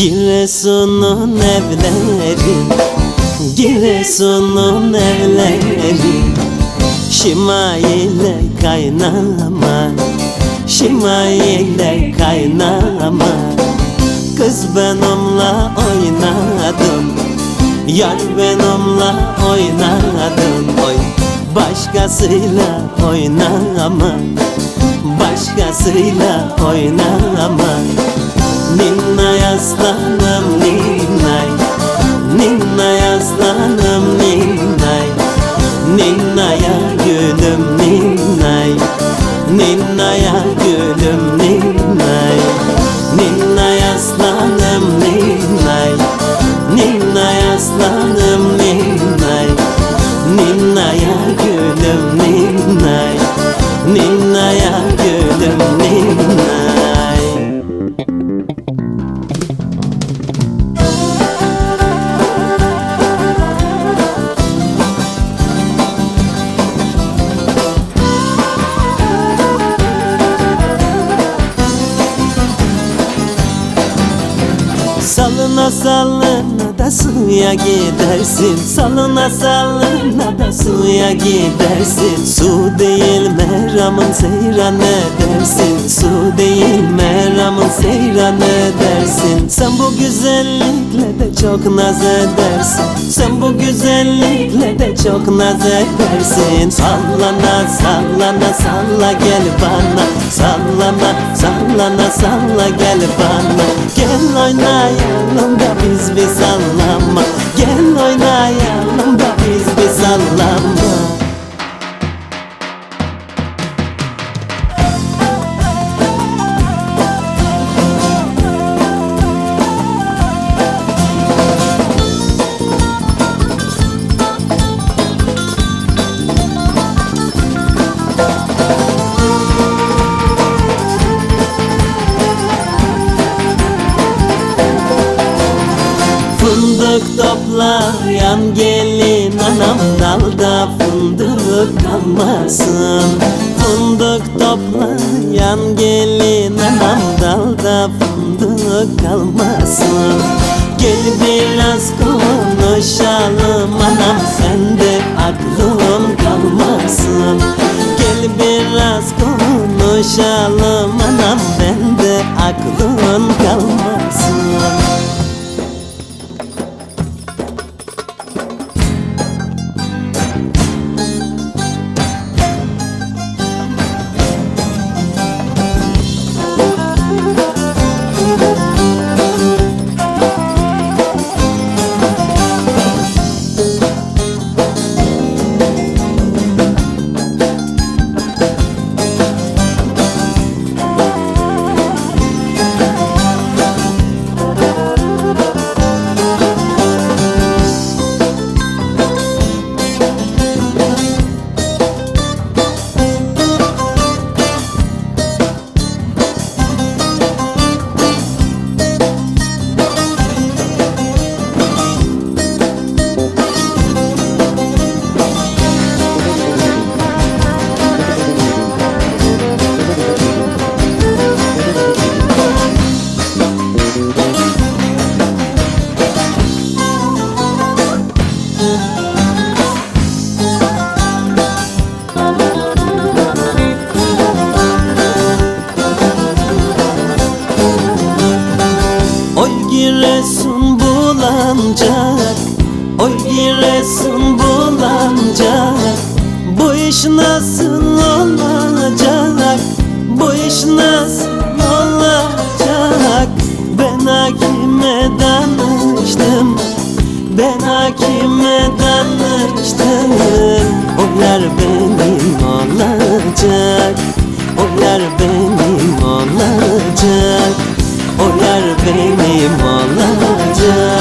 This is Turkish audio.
Giresun'un evleri Giresun'un evleri. Şimayile kaynama Şimayile kaynama. Kız ben onunla oynadım Yar ben onunla oynadım. Oy başkasıyla oynama Başkasıyla oynama. Ninna aslanım ninnay Ninna aslanım ninnay Ninnaya gülüm ninnay Ninnaya gülüm ninnay Ninnay aslanım ninnay Ninnay aslanım ninnay Ninnaya gülüm Salına da suya gidersin. Salına salına da suya gidersin. Su değil meramın seyran edersin Su değil meramın seyran edersin Sen bu güzellikle de çok naz edersin. Sen bu güzellikle de çok naz edersin. Sallana sallana salla gel bana. Sallana sallana salla gel bana. Gel oynayalım Fındık toplayan gelin anam dalda fındık kalmasın. Fındık toplayan gelin anam dalda fındık kalmasın. Gel biraz konuşalım anam sende aklım kalmasın. Gel biraz konuşalım anam bende aklın kalmasın bulanacak. Oy giresin bulanacak. Bu iş nasıl olacak? Bu iş nasıl olacak? Ben hakime danıştım. Ben hakime danıştım. O benim olacak. O benim olacak. O benim olacak.